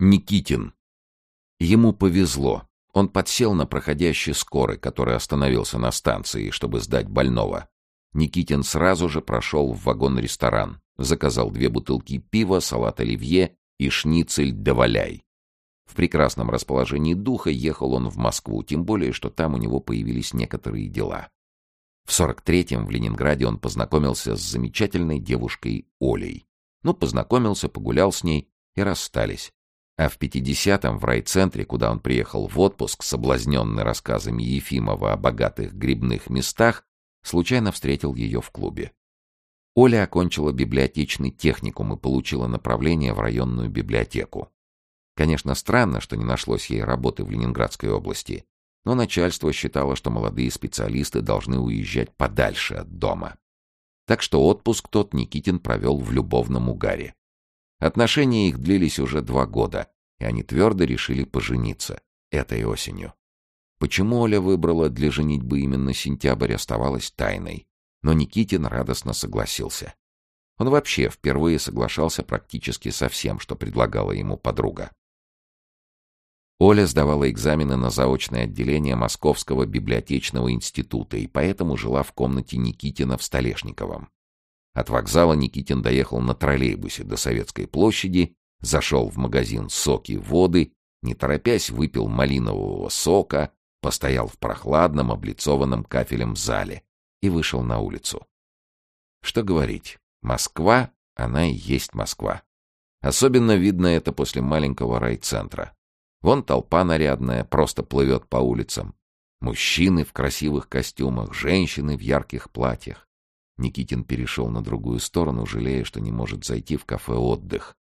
Никитин. Ему повезло. Он подсел на проходящий скорый, который остановился на станции, чтобы сдать больного. Никитин сразу же прошел в вагон-ресторан, заказал две бутылки пива, салат оливье и шницель «Доваляй». В прекрасном расположении духа ехал он в Москву, тем более, что там у него появились некоторые дела. В 43-м в Ленинграде он познакомился с замечательной девушкой Олей. Ну, познакомился, погулял с ней и расстались. А в 50-м в райцентре, куда он приехал в отпуск, соблазненный рассказами Ефимова о богатых грибных местах, случайно встретил ее в клубе. Оля окончила библиотечный техникум и получила направление в районную библиотеку. Конечно, странно, что не нашлось ей работы в Ленинградской области, но начальство считало, что молодые специалисты должны уезжать подальше от дома. Так что отпуск тот Никитин провел в любовном угаре. Отношения их длились уже два года, и они твердо решили пожениться этой осенью. Почему Оля выбрала для женитьбы именно сентябрь, оставалось тайной, но Никитин радостно согласился. Он вообще впервые соглашался практически со всем, что предлагала ему подруга. Оля сдавала экзамены на заочное отделение Московского библиотечного института и поэтому жила в комнате Никитина в Столешниковом. От вокзала Никитин доехал на троллейбусе до Советской площади, зашел в магазин соки воды, не торопясь выпил малинового сока, постоял в прохладном, облицованном кафелем зале и вышел на улицу. Что говорить, Москва, она и есть Москва. Особенно видно это после маленького райцентра. Вон толпа нарядная, просто плывет по улицам. Мужчины в красивых костюмах, женщины в ярких платьях. Никитин перешел на другую сторону, жалея, что не может зайти в кафе «Отдых».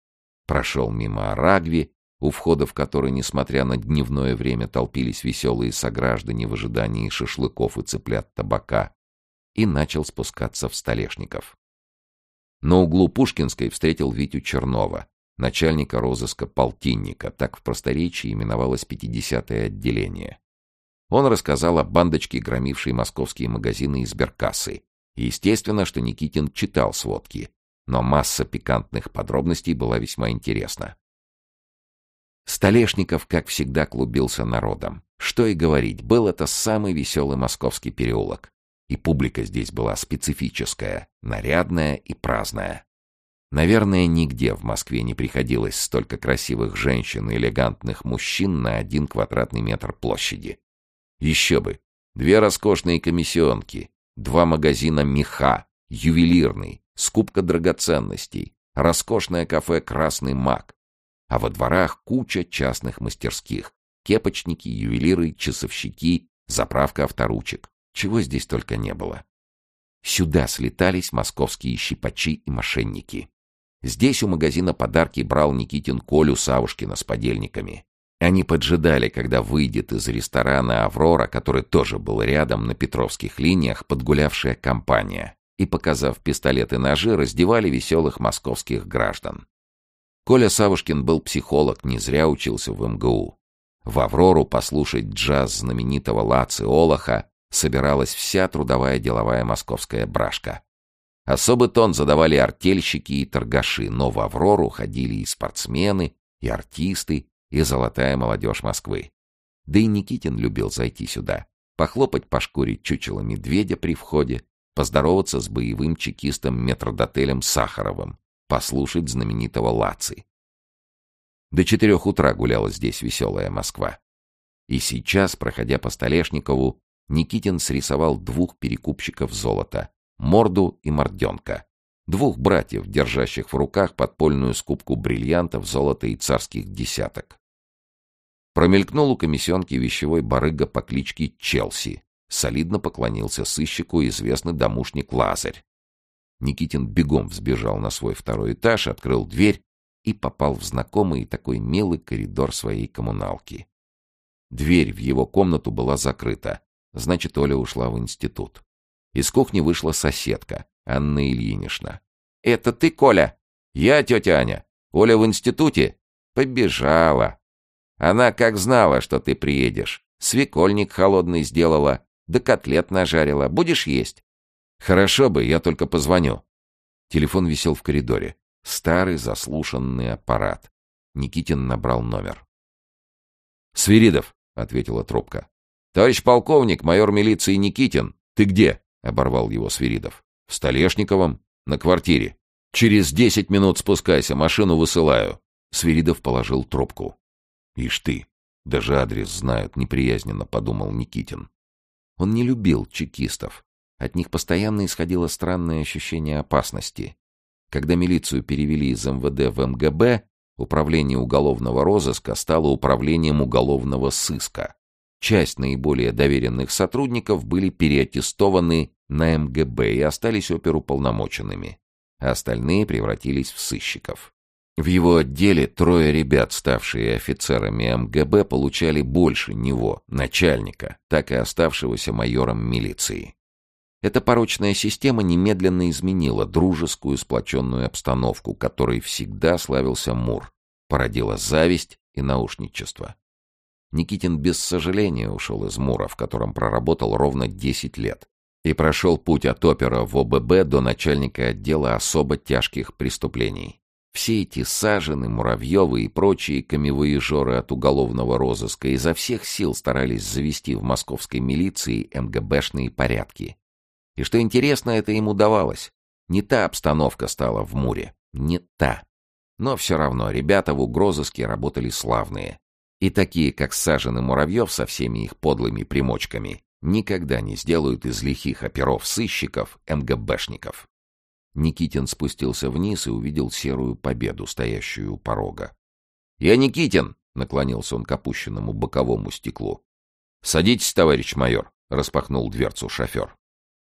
Прошел мимо Арагви, у входа в который, несмотря на дневное время, толпились веселые сограждане в ожидании шашлыков и цыплят табака, и начал спускаться в Столешников. На углу Пушкинской встретил Витю Чернова, начальника розыска полтинника, так в просторечии именовалось 50-е отделение. Он рассказал о бандочке, громившей московские магазины из Беркассы, Естественно, что Никитин читал сводки, но масса пикантных подробностей была весьма интересна. Столешников, как всегда, клубился народом. Что и говорить, был это самый веселый московский переулок. И публика здесь была специфическая, нарядная и праздная. Наверное, нигде в Москве не приходилось столько красивых женщин и элегантных мужчин на один квадратный метр площади. Еще бы! Две роскошные комиссионки, Два магазина меха, ювелирный, скупка драгоценностей, роскошное кафе «Красный маг». А во дворах куча частных мастерских. Кепочники, ювелиры, часовщики, заправка авторучек. Чего здесь только не было. Сюда слетались московские щипачи и мошенники. Здесь у магазина подарки брал Никитин Колю Савушкина с подельниками. Они поджидали, когда выйдет из ресторана «Аврора», который тоже был рядом на Петровских линиях, подгулявшая компания, и, показав пистолеты и ножи, раздевали веселых московских граждан. Коля Савушкин был психолог, не зря учился в МГУ. В «Аврору» послушать джаз знаменитого Лаци Олаха собиралась вся трудовая деловая московская брашка. Особый тон задавали артельщики и торгаши, но в «Аврору» ходили и спортсмены, и артисты, и золотая молодежь Москвы. Да и Никитин любил зайти сюда, похлопать по шкуре чучела медведя при входе, поздороваться с боевым чекистом-метродотелем Сахаровым, послушать знаменитого Лаци. До четырех утра гуляла здесь веселая Москва. И сейчас, проходя по Столешникову, Никитин срисовал двух перекупщиков золота — Морду и Морденка, двух братьев, держащих в руках подпольную скупку бриллиантов, золота и царских десяток. Промелькнул у комиссионки вещевой барыга по кличке Челси. Солидно поклонился сыщику известный домушник Лазарь. Никитин бегом взбежал на свой второй этаж, открыл дверь и попал в знакомый такой милый коридор своей коммуналки. Дверь в его комнату была закрыта, значит, Оля ушла в институт. Из кухни вышла соседка, Анна Ильинична. «Это ты, Коля?» «Я, тетя Аня. Оля в институте?» «Побежала. Она как знала, что ты приедешь. Свекольник холодный сделала, да котлет нажарила. Будешь есть?» «Хорошо бы, я только позвоню». Телефон висел в коридоре. Старый заслушанный аппарат. Никитин набрал номер. «Свиридов», — ответила трубка. «Товарищ полковник, майор милиции Никитин, ты где?» — оборвал его Свиридов. «В? На квартире. Через десять минут спускайся, машину высылаю». Свиридов положил трубку. «Ишь ты, даже адрес знают, неприязненно», — подумал Никитин. Он не любил чекистов. От них постоянно исходило странное ощущение опасности. Когда милицию перевели из МВД в МГБ, управление уголовного розыска стало управлением уголовного сыска. Часть наиболее доверенных сотрудников были переаттестованы на МГБ и остались оперуполномоченными, а остальные превратились в сыщиков. В его отделе трое ребят, ставшие офицерами МГБ, получали больше него, начальника, так и оставшегося майором милиции. Эта порочная система немедленно изменила дружескую сплоченную обстановку, которой всегда славился Мур, породила зависть и наушничество. Никитин без сожаления ушел из Мура, в котором проработал ровно 10 лет, и прошел путь от опера в ОББ до начальника отдела особо тяжких преступлений. Все эти Сажины, Муравьевы и прочие камевоежоры от уголовного розыска изо всех сил старались завести в московской милиции МГБшные порядки. И что интересно, это им удавалось. Не та обстановка стала в Муре, не та. Но все равно ребята в угрозыске работали славные. И такие, как Сажин и Муравьев со всеми их подлыми примочками, никогда не сделают из лихих оперов-сыщиков МГБшников. Никитин спустился вниз и увидел серую победу, стоящую у порога. «Я Никитин!» — наклонился он к опущенному боковому стеклу. «Садитесь, товарищ майор!» — распахнул дверцу шофер.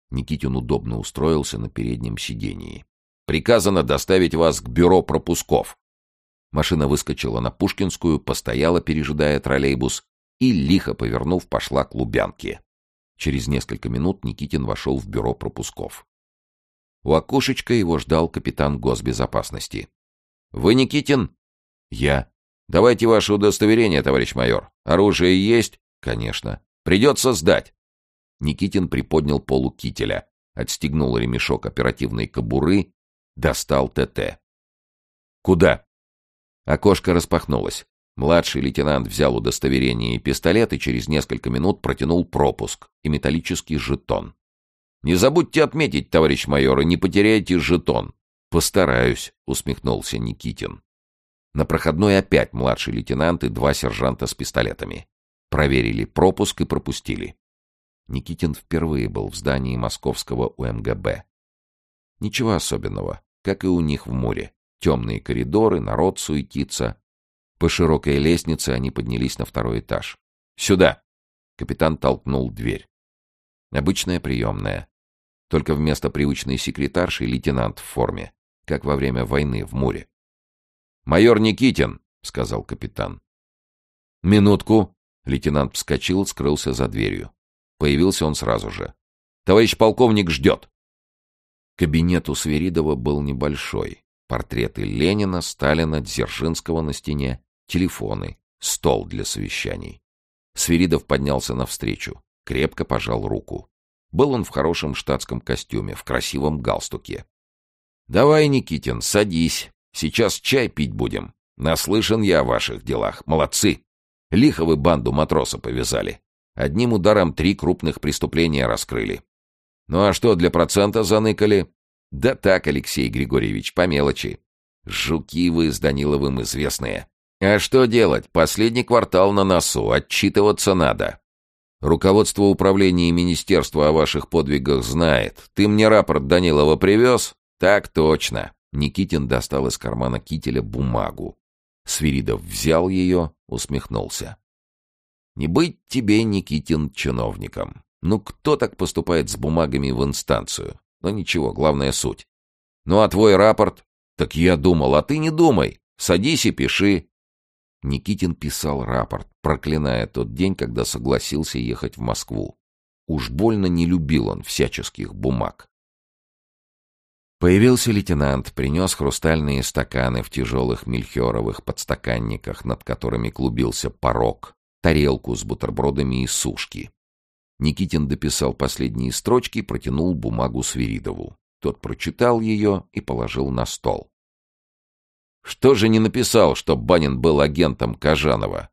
Никитин удобно устроился на переднем сидении. «Приказано доставить вас к бюро пропусков!» Машина выскочила на Пушкинскую, постояла, пережидая троллейбус, и, лихо повернув, пошла к Лубянке. Через несколько минут Никитин вошел в бюро пропусков. У окошечка его ждал капитан госбезопасности. «Вы Никитин?» «Я». «Давайте ваше удостоверение, товарищ майор. Оружие есть?» «Конечно». «Придется сдать». Никитин приподнял полу кителя, отстегнул ремешок оперативной кобуры, достал ТТ. «Куда?» Окошко распахнулось. Младший лейтенант взял удостоверение и пистолет и через несколько минут протянул пропуск и металлический жетон. Не забудьте отметить, товарищ майор, и не потеряйте жетон. Постараюсь, усмехнулся Никитин. На проходной опять младший лейтенант и два сержанта с пистолетами. Проверили пропуск и пропустили. Никитин впервые был в здании московского УМГБ. Ничего особенного, как и у них в море. Темные коридоры, народ суетится. По широкой лестнице они поднялись на второй этаж. «Сюда!» Капитан толкнул дверь. Обычная приемная. Только вместо привычной секретарши лейтенант в форме, как во время войны в море. «Майор Никитин!» — сказал капитан. «Минутку!» — лейтенант вскочил, скрылся за дверью. Появился он сразу же. «Товарищ полковник ждет!» Кабинет у Сверидова был небольшой. Портреты Ленина, Сталина, Дзержинского на стене, телефоны, стол для совещаний. Свиридов поднялся навстречу крепко пожал руку. Был он в хорошем штатском костюме, в красивом галстуке. «Давай, Никитин, садись. Сейчас чай пить будем. Наслышан я о ваших делах. Молодцы. Лихо вы банду матроса повязали. Одним ударом три крупных преступления раскрыли. Ну а что, для процента заныкали? Да так, Алексей Григорьевич, по мелочи. Жуки вы с Даниловым известные. А что делать? Последний квартал на носу, отчитываться надо. Руководство управления и министерства о ваших подвигах знает. Ты мне рапорт Данилова привез? Так точно. Никитин достал из кармана кителя бумагу. Свиридов взял ее, усмехнулся. Не быть тебе, Никитин, чиновником. Ну кто так поступает с бумагами в инстанцию? Ну ничего, главная суть. Ну а твой рапорт? Так я думал, а ты не думай. Садись и пиши. Никитин писал рапорт, проклиная тот день, когда согласился ехать в Москву. Уж больно не любил он всяческих бумаг. Появился лейтенант, принес хрустальные стаканы в тяжелых мельхиоровых подстаканниках, над которыми клубился порог, тарелку с бутербродами и сушки. Никитин дописал последние строчки протянул бумагу Свиридову. Тот прочитал ее и положил на стол. Что же не написал, что Банин был агентом Кажанова?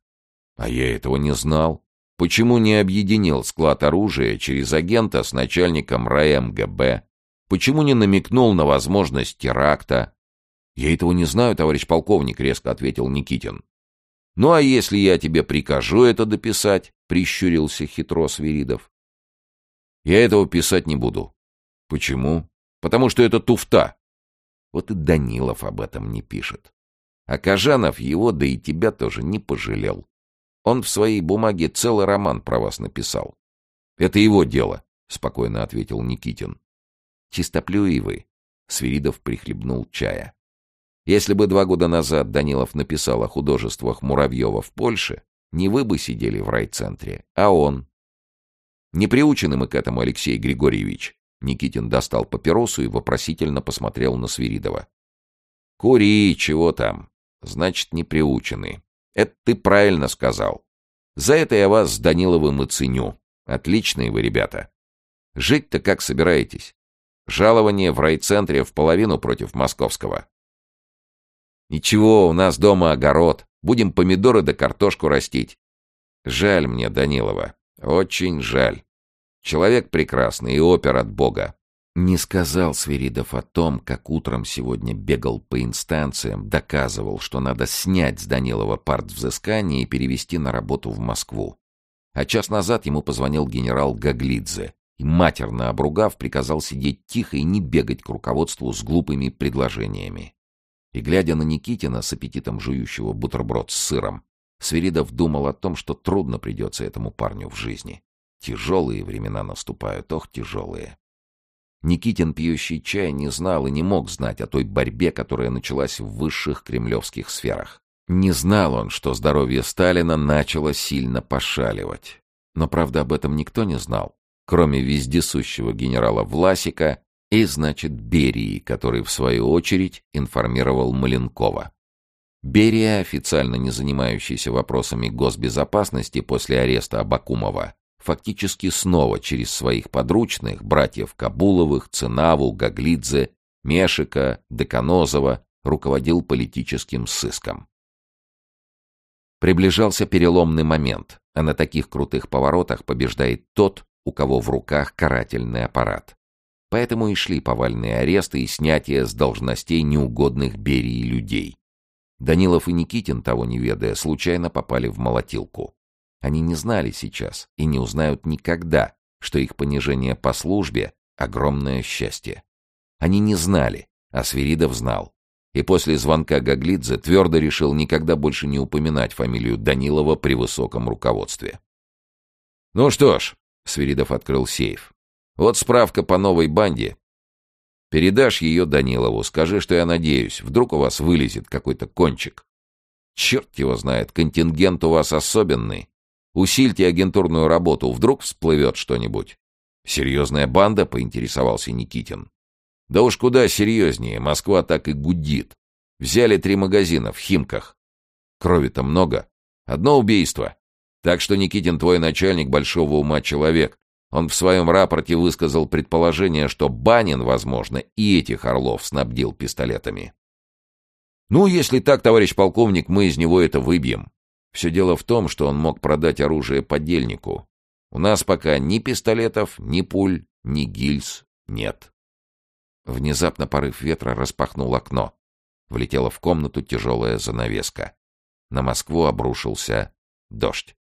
А я этого не знал. Почему не объединил склад оружия через агента с начальником РАМГБ? Почему не намекнул на возможность теракта? Я этого не знаю, товарищ полковник, резко ответил Никитин. Ну а если я тебе прикажу это дописать? Прищурился хитро Свиридов. Я этого писать не буду. Почему? Потому что это туфта. Вот и Данилов об этом не пишет. А Кажанов его, да и тебя тоже не пожалел. Он в своей бумаге целый роман про вас написал. Это его дело, спокойно ответил Никитин. Чистоплюи вы. Свиридов прихлебнул чая. Если бы два года назад Данилов написал о художествах Муравьева в Польше, не вы бы сидели в райцентре, а он. Не приучены мы к этому, Алексей Григорьевич. Никитин достал папиросу и вопросительно посмотрел на Свиридова. «Кури, чего там? Значит, не приучены. Это ты правильно сказал. За это я вас с Даниловым и ценю. Отличные вы ребята. Жить-то как собираетесь? Жалование в райцентре в половину против московского. Ничего, у нас дома огород. Будем помидоры да картошку растить. Жаль мне Данилова. Очень жаль. Человек прекрасный и опер от Бога. Не сказал Свиридов о том, как утром сегодня бегал по инстанциям, доказывал, что надо снять с Данилова партвзыскание и перевести на работу в Москву. А час назад ему позвонил генерал Гаглидзе и, матерно обругав, приказал сидеть тихо и не бегать к руководству с глупыми предложениями. И, глядя на Никитина с аппетитом жующего бутерброд с сыром, Свиридов думал о том, что трудно придется этому парню в жизни. Тяжелые времена наступают, ох, тяжелые. Никитин, пьющий чай, не знал и не мог знать о той борьбе, которая началась в высших кремлевских сферах. Не знал он, что здоровье Сталина начало сильно пошаливать. Но, правда, об этом никто не знал, кроме вездесущего генерала Власика и, значит, Берии, который, в свою очередь, информировал Маленкова. Берия, официально не занимающийся вопросами госбезопасности после ареста Абакумова, фактически снова через своих подручных, братьев Кабуловых, Цинаву, Гаглидзе, Мешика, Деканозова, руководил политическим сыском. Приближался переломный момент, а на таких крутых поворотах побеждает тот, у кого в руках карательный аппарат. Поэтому и шли повальные аресты и снятие с должностей неугодных Берии людей. Данилов и Никитин, того не ведая, случайно попали в молотилку. Они не знали сейчас и не узнают никогда, что их понижение по службе — огромное счастье. Они не знали, а Свиридов знал. И после звонка Гаглидзе твердо решил никогда больше не упоминать фамилию Данилова при высоком руководстве. «Ну что ж», — Свиридов открыл сейф, — «вот справка по новой банде. Передашь ее Данилову, скажи, что я надеюсь, вдруг у вас вылезет какой-то кончик. Черт его знает, контингент у вас особенный. Усильте агентурную работу, вдруг всплывет что-нибудь. Серьезная банда, поинтересовался Никитин. Да уж куда серьезнее, Москва так и гудит. Взяли три магазина в Химках. Крови-то много. Одно убийство. Так что, Никитин, твой начальник большого ума человек. Он в своем рапорте высказал предположение, что Банин, возможно, и этих орлов снабдил пистолетами. Ну, если так, товарищ полковник, мы из него это выбьем. Все дело в том, что он мог продать оружие подельнику. У нас пока ни пистолетов, ни пуль, ни гильз нет. Внезапно порыв ветра распахнул окно. Влетела в комнату тяжелая занавеска. На Москву обрушился дождь.